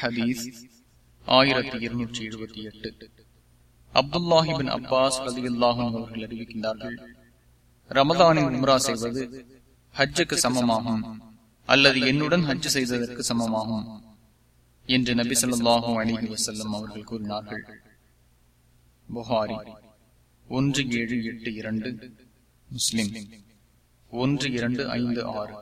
ஹதீஸ் ஆயிரத்தி இருநூற்றி எழுபத்தி எட்டு. அப்துல்லாஹிபின் அப்பாஸ் அலி அல்லாஹும் அவர்கள் அறிவிக்கின்றார்கள் ரமதானின் உம்ரா செய்வது ஹஜ்ஜுக்கு சமமாகும் அல்லது என்னுடன் ஹஜ் செய்ததற்கு சமமாகும் என்று நபி சொல்லாஹும் அலிஹி வசல்லம் அவர்கள் கூறினார்கள். புகாரி ஒன்று ஏழு எட்டு இரண்டு முஸ்லிம் ஒன்று இரண்டு ஐந்து ஆறு.